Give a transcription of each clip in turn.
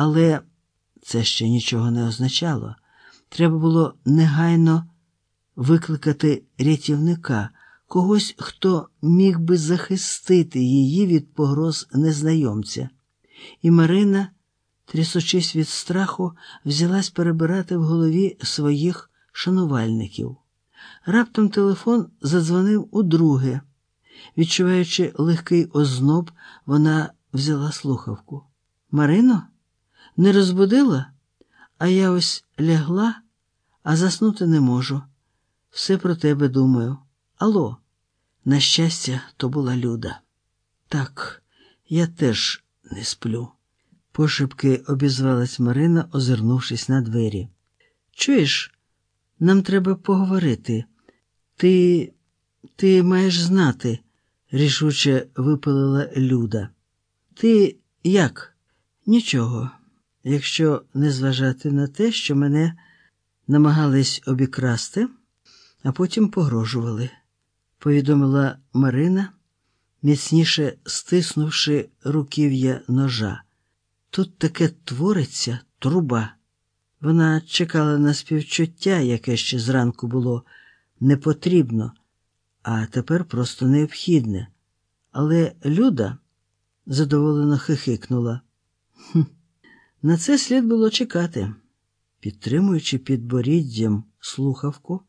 Але це ще нічого не означало. Треба було негайно викликати рятівника, когось, хто міг би захистити її від погроз незнайомця. І Марина, трясучись від страху, взялась перебирати в голові своїх шанувальників. Раптом телефон задзвонив удруге. Відчуваючи легкий озноб, вона взяла слухавку. Марино, не розбудила? А я ось лягла, а заснути не можу. Все про тебе думаю. Алло, на щастя, то була люда. Так, я теж не сплю. Пошепки обізвалась Марина, озирнувшись на двері. Чуєш, нам треба поговорити. Ти ти маєш знати, рішуче випалила Люда. Ти як? Нічого, якщо не зважати на те, що мене намагались обікрасти, а потім погрожували, повідомила Марина, міцніше стиснувши руків'я ножа. Тут таке твориться труба. Вона чекала на співчуття, яке ще зранку було непотрібно, а тепер просто необхідне. Але Люда задоволено хихикнула. «Хм, На це слід було чекати. Підтримуючи підборіддям слухавку,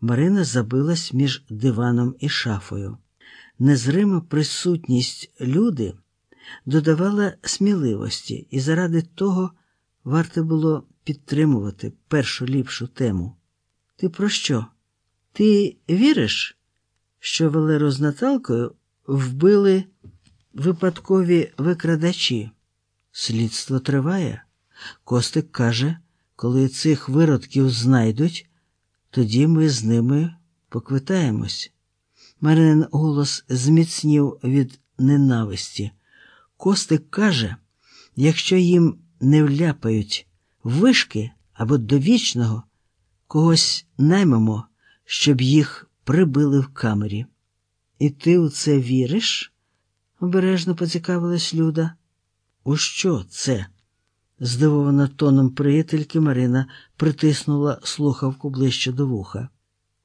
Марина забилась між диваном і шафою. Незрима присутність люди додавала сміливості, і заради того варто було підтримувати першу ліпшу тему. Ти про що? Ти віриш, що Валеру з Наталкою вбили випадкові викрадачі? Слідство триває. Костик каже, коли цих виродків знайдуть, тоді ми з ними поквитаємось. Марин голос зміцнів від ненависті. Костик каже, якщо їм не вляпають вишки або до вічного, когось наймемо, щоб їх прибили в камері. І ти у це віриш? обережно поцікавилась Люда. У що це? здивована тоном приятельки Марина притиснула слухавку ближче до вуха.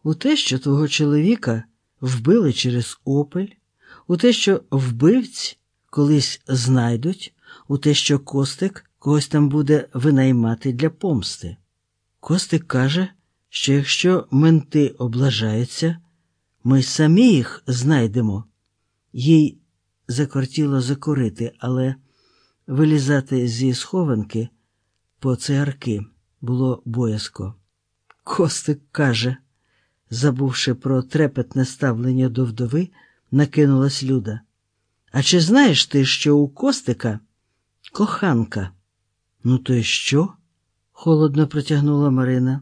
У те, що твого чоловіка вбили через опель, у те, що вбивць колись знайдуть, у те, що Костик когось там буде винаймати для помсти. Костик каже, що якщо менти облажаються, ми самі їх знайдемо. Їй закортіло закурити, але вилізати зі схованки по цигарки було боязко. Костик каже, забувши про трепетне ставлення до вдови, накинулась Люда. А чи знаєш ти, що у Костика коханка? Ну, то й що? холодно протягнула Марина.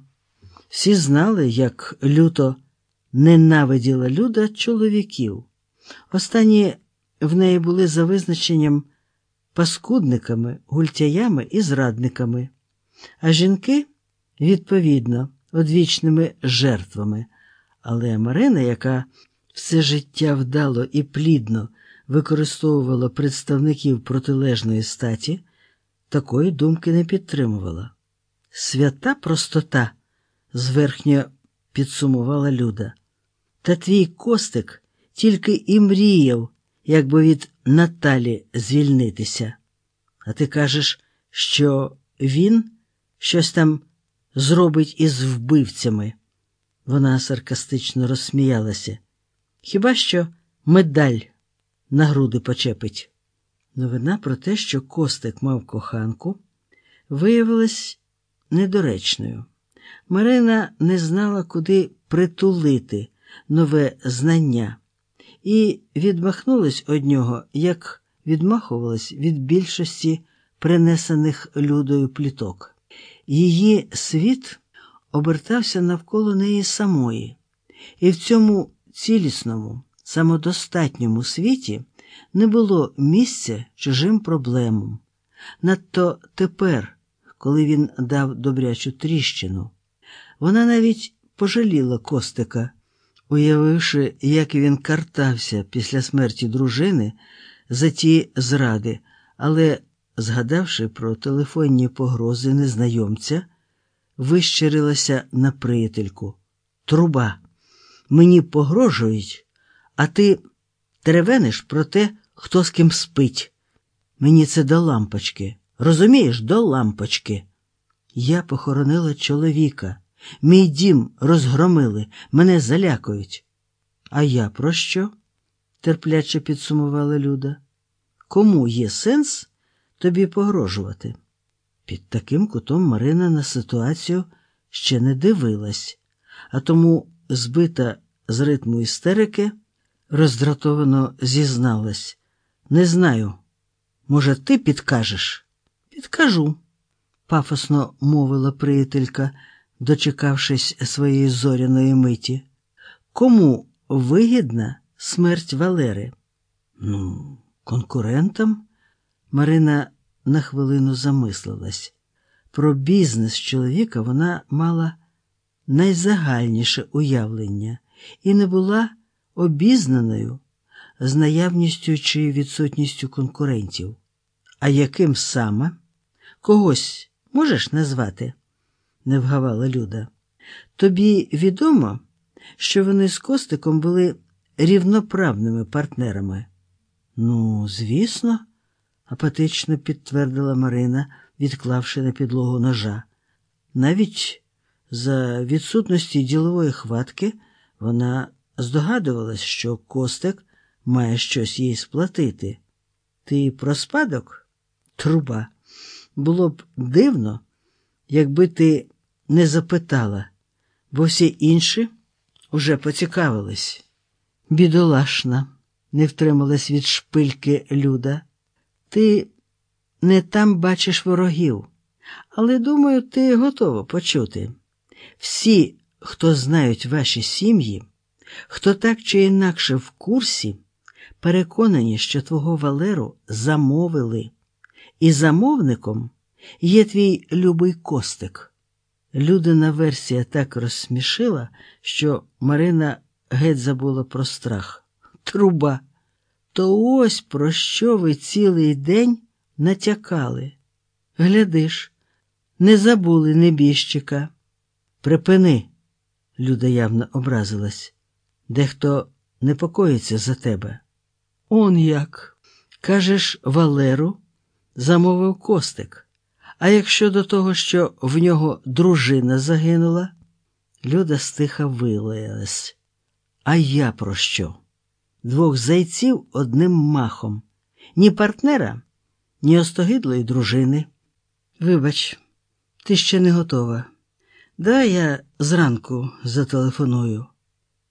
Всі знали, як люто ненавиділа Люда чоловіків. Останні в неї були за визначенням паскудниками, гультяями і зрадниками, а жінки, відповідно, одвічними жертвами. Але Марина, яка все життя вдало і плідно використовувала представників протилежної статі, такої думки не підтримувала. Свята простота, зверхньо підсумувала Люда. Та твій костик тільки і мріяв, якби від Наталі звільнитися. А ти кажеш, що він щось там зробить із вбивцями. Вона саркастично розсміялася. Хіба що медаль на груди почепить? Новина про те, що Костик мав коханку, виявилась недоречною. Марина не знала, куди притулити нове знання, і відмахнулась од нього, як відмахувалась від більшості принесених людою пліток. Її світ обертався навколо неї самої, і в цьому цілісному, самодостатньому світі не було місця чужим проблемам. Надто тепер, коли він дав добрячу тріщину, вона навіть пожаліла Костика, уявивши, як він картався після смерті дружини за ті зради, але згадавши про телефонні погрози незнайомця, вищирилася на приятельку. Труба, мені погрожують, а ти теревениш про те, хто з ким спить. Мені це до лампочки. Розумієш, до лампочки. Я похоронила чоловіка. Мій дім розгромили, мене залякують. А я про що? терпляче підсумувала Люда. Кому є сенс тобі погрожувати? Під таким кутом Марина на ситуацію ще не дивилась, а тому, збита з ритму істерики, роздратовано зізналась. Не знаю. Може, ти підкажеш? Підкажу, пафосно мовила приятелька, дочекавшись своєї зоряної миті. Кому вигідна смерть Валери? Ну, конкурентам? Марина на хвилину замислилась. Про бізнес чоловіка вона мала найзагальніше уявлення і не була обізнаною з наявністю чи відсутністю конкурентів. А яким саме? Когось можеш назвати? Не вгавала Люда. Тобі відомо, що вони з Костиком були рівноправними партнерами? Ну, звісно, апатично підтвердила Марина, відклавши на підлогу ножа. Навіть за відсутності ділової хватки вона здогадувалась, що Костик має щось їй сплатити. Ти про спадок? Труба. Було б дивно, якби ти не запитала, бо всі інші уже поцікавились. Бідолашна, не втрималась від шпильки Люда. Ти не там бачиш ворогів, але, думаю, ти готова почути. Всі, хто знають ваші сім'ї, хто так чи інакше в курсі, переконані, що твого Валеру замовили, і замовником є твій любий костик. Людина версія так розсмішила, що Марина геть забула про страх. Труба. То ось про що ви цілий день натякали. Глядиш, не забули небіжчика. Припини, Люда явно образилась. Дехто непокоїться за тебе. Он як. Кажеш, Валеру замовив костик. А якщо до того, що в нього дружина загинула, Люда стиха вилаялась. А я про що? Двох зайців одним махом, ні партнера, ні остогидлої дружини. Вибач, ти ще не готова. Да, я зранку зателефоную.